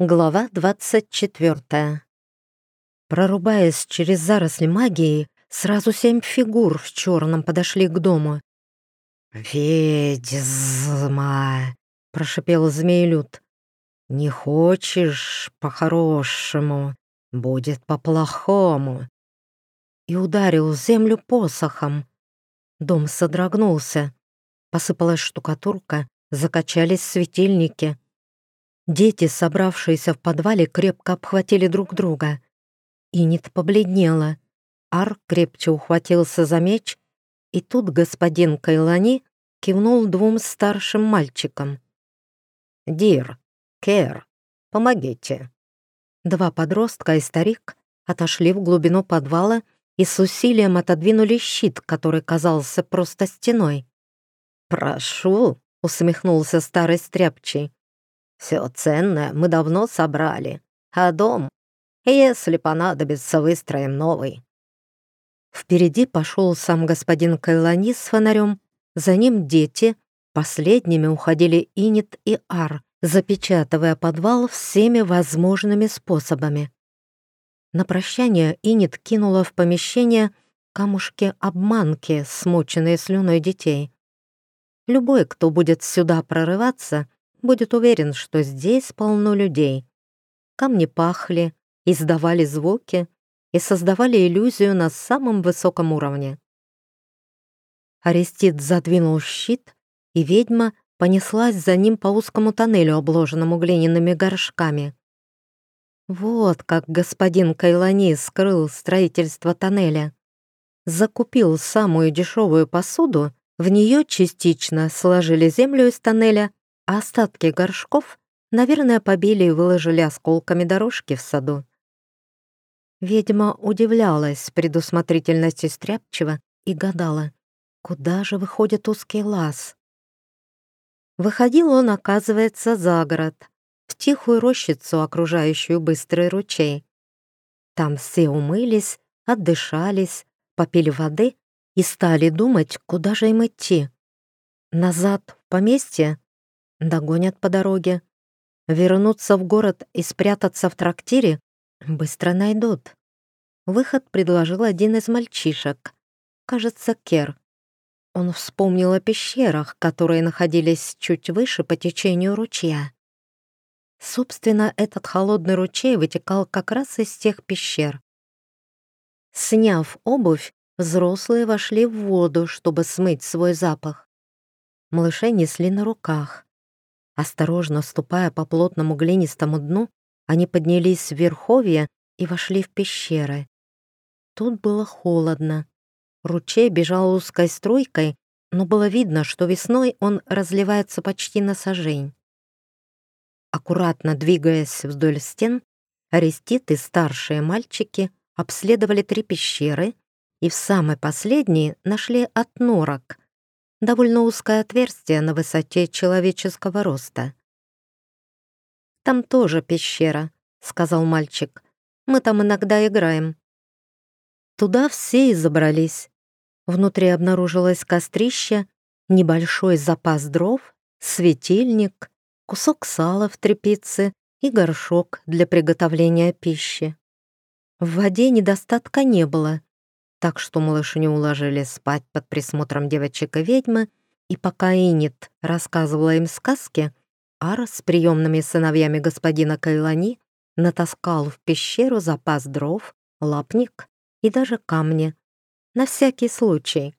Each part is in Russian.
Глава 24. Прорубаясь через заросли магии, сразу семь фигур в черном подошли к дому. «Ведьма!» — прошипел змеелюд. «Не хочешь по-хорошему, будет по-плохому!» И ударил землю посохом. Дом содрогнулся. Посыпалась штукатурка, закачались светильники — Дети, собравшиеся в подвале, крепко обхватили друг друга. Инит побледнела. Ар крепче ухватился за меч, и тут господин Кайлани кивнул двум старшим мальчикам. «Дир, Кер, помогите». Два подростка и старик отошли в глубину подвала и с усилием отодвинули щит, который казался просто стеной. «Прошу», — усмехнулся старый стряпчий, все ценное мы давно собрали, а дом, если понадобится, выстроим новый». Впереди пошел сам господин Кайлани с фонарем, за ним дети, последними уходили Инит и Ар, запечатывая подвал всеми возможными способами. На прощание Инит кинула в помещение камушки-обманки, смоченные слюной детей. Любой, кто будет сюда прорываться, будет уверен, что здесь полно людей. Камни пахли, издавали звуки и создавали иллюзию на самом высоком уровне. Арестит задвинул щит, и ведьма понеслась за ним по узкому тоннелю, обложенному глиняными горшками. Вот как господин Кайлани скрыл строительство тоннеля. Закупил самую дешевую посуду, в нее частично сложили землю из тоннеля, остатки горшков, наверное, побили и выложили осколками дорожки в саду. Ведьма удивлялась предусмотрительности Стряпчева и гадала, куда же выходит узкий лаз. Выходил он, оказывается, за город, в тихую рощицу, окружающую быстрый ручей. Там все умылись, отдышались, попили воды и стали думать, куда же им идти. Назад в поместье Догонят по дороге. Вернуться в город и спрятаться в трактире быстро найдут. Выход предложил один из мальчишек. Кажется, Кер. Он вспомнил о пещерах, которые находились чуть выше по течению ручья. Собственно, этот холодный ручей вытекал как раз из тех пещер. Сняв обувь, взрослые вошли в воду, чтобы смыть свой запах. Малышей несли на руках. Осторожно ступая по плотному глинистому дну, они поднялись в верховье и вошли в пещеры. Тут было холодно. Ручей бежал узкой струйкой, но было видно, что весной он разливается почти на сажень. Аккуратно двигаясь вдоль стен, ареститы, старшие мальчики, обследовали три пещеры и в самой последней нашли отнорок, довольно узкое отверстие на высоте человеческого роста. «Там тоже пещера», — сказал мальчик. «Мы там иногда играем». Туда все и забрались. Внутри обнаружилось кострище, небольшой запас дров, светильник, кусок сала в тряпице и горшок для приготовления пищи. В воде недостатка не было, так что малышню уложили спать под присмотром девочек и ведьмы, и пока Инит рассказывала им сказки, Ар с приемными сыновьями господина Кайлани натаскал в пещеру запас дров, лапник и даже камни. На всякий случай.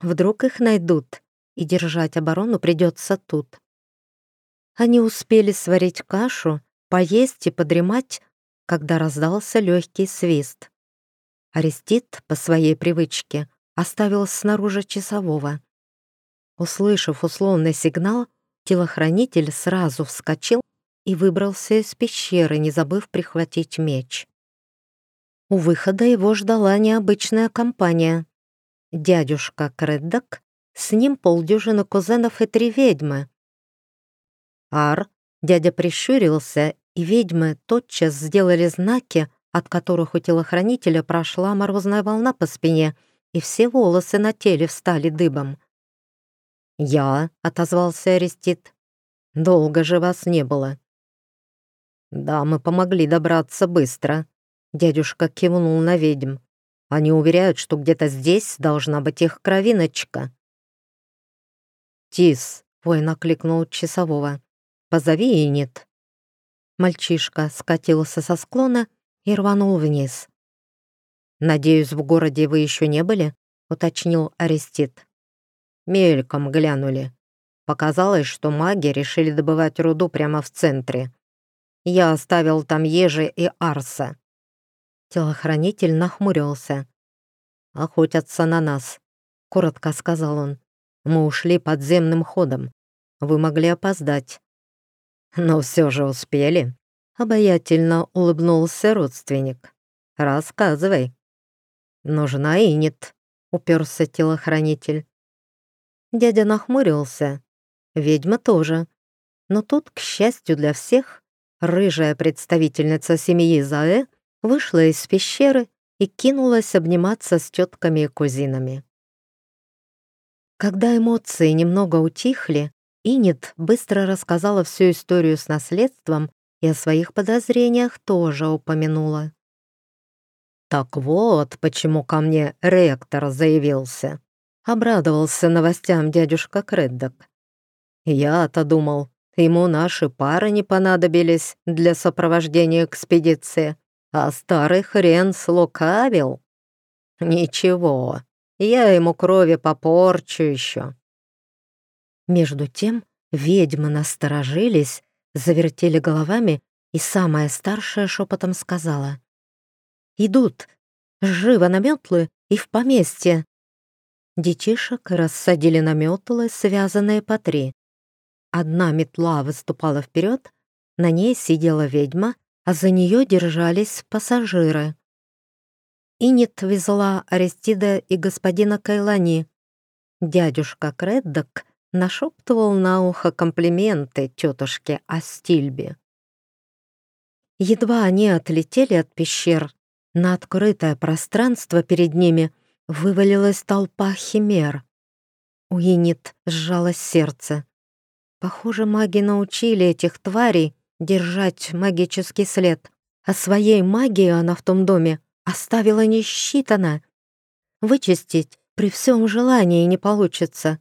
Вдруг их найдут, и держать оборону придется тут. Они успели сварить кашу, поесть и подремать, когда раздался легкий свист. Арестит, по своей привычке, оставил снаружи часового. Услышав условный сигнал, телохранитель сразу вскочил и выбрался из пещеры, не забыв прихватить меч. У выхода его ждала необычная компания. Дядюшка Креддок, с ним полдюжины кузенов и три ведьмы. Ар, дядя прищурился, и ведьмы тотчас сделали знаки, от которых у телохранителя прошла морозная волна по спине, и все волосы на теле встали дыбом. «Я», — отозвался Арестит, — «долго же вас не было». Да, мы помогли добраться быстро. Дядюшка кивнул на ведьм. Они уверяют, что где-то здесь должна быть их кровиночка. «Тис», — воин окликнул часового, — «позови и нет». Мальчишка скатился со склона и рванул вниз. «Надеюсь, в городе вы еще не были?» — уточнил Арестит. «Мельком глянули. Показалось, что маги решили добывать руду прямо в центре. Я оставил там Ежи и Арса». Телохранитель нахмурился. «Охотятся на нас», — коротко сказал он. «Мы ушли подземным ходом. Вы могли опоздать». «Но все же успели», — обаятельно улыбнулся родственник. «Рассказывай». «Нужна и нет», — уперся телохранитель. Дядя нахмурился. Ведьма тоже. Но тут, к счастью для всех, рыжая представительница семьи Заэ вышла из пещеры и кинулась обниматься с тетками и кузинами. Когда эмоции немного утихли, Инет быстро рассказала всю историю с наследством и о своих подозрениях тоже упомянула. «Так вот, почему ко мне ректор заявился», — обрадовался новостям дядюшка Креддок. «Я-то думал, ему наши пары не понадобились для сопровождения экспедиции, а старый хрен слукавил. Ничего, я ему крови попорчу еще». Между тем ведьмы насторожились, завертели головами, и самая старшая шепотом сказала — Идут! Живо на метлы и в поместье!» Детишек рассадили на метлы, связанные по три. Одна метла выступала вперед, на ней сидела ведьма, а за нее держались пассажиры. Инет везла Аристида и господина Кайлани. Дядюшка Креддок нашептывал на ухо комплименты тетушке о стильбе. Едва они отлетели от пещер, на открытое пространство перед ними вывалилась толпа химер. У Инит сжалось сердце. Похоже, маги научили этих тварей держать магический след, а своей магией она в том доме оставила несчитано. Вычистить при всем желании не получится.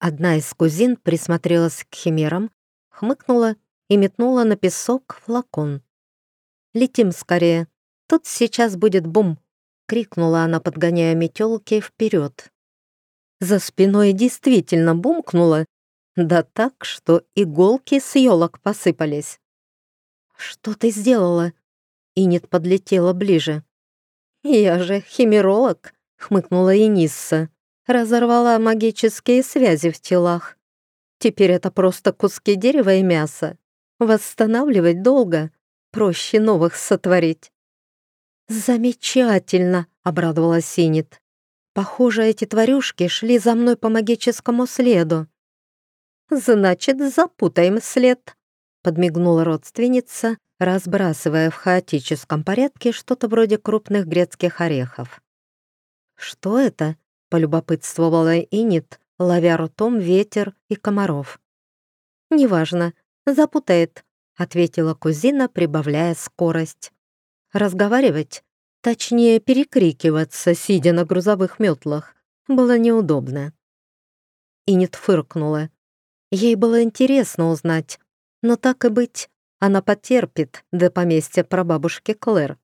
Одна из кузин присмотрелась к химерам, хмыкнула и метнула на песок флакон. «Летим скорее», Тут сейчас будет бум!» — крикнула она, подгоняя метелки вперед. За спиной действительно бумкнуло, да так, что иголки с елок посыпались. «Что ты сделала?» Инет подлетела ближе. «Я же химеролог», — хмыкнула Инисса. «Разорвала магические связи в телах. Теперь это просто куски дерева и мяса. Восстанавливать долго, проще новых сотворить». «Замечательно!» — обрадовалась Синит. «Похоже, эти тварюшки шли за мной по магическому следу». «Значит, запутаем след», — подмигнула родственница, разбрасывая в хаотическом порядке что-то вроде крупных грецких орехов. «Что это?» — полюбопытствовала Инит, ловя ртом ветер и комаров. «Неважно, запутает», — ответила кузина, прибавляя скорость. Разговаривать, точнее перекрикиваться, сидя на грузовых метлах, было неудобно. Инет фыркнула. Ей было интересно узнать, но так и быть, она потерпит до поместья прабабушки Клэр.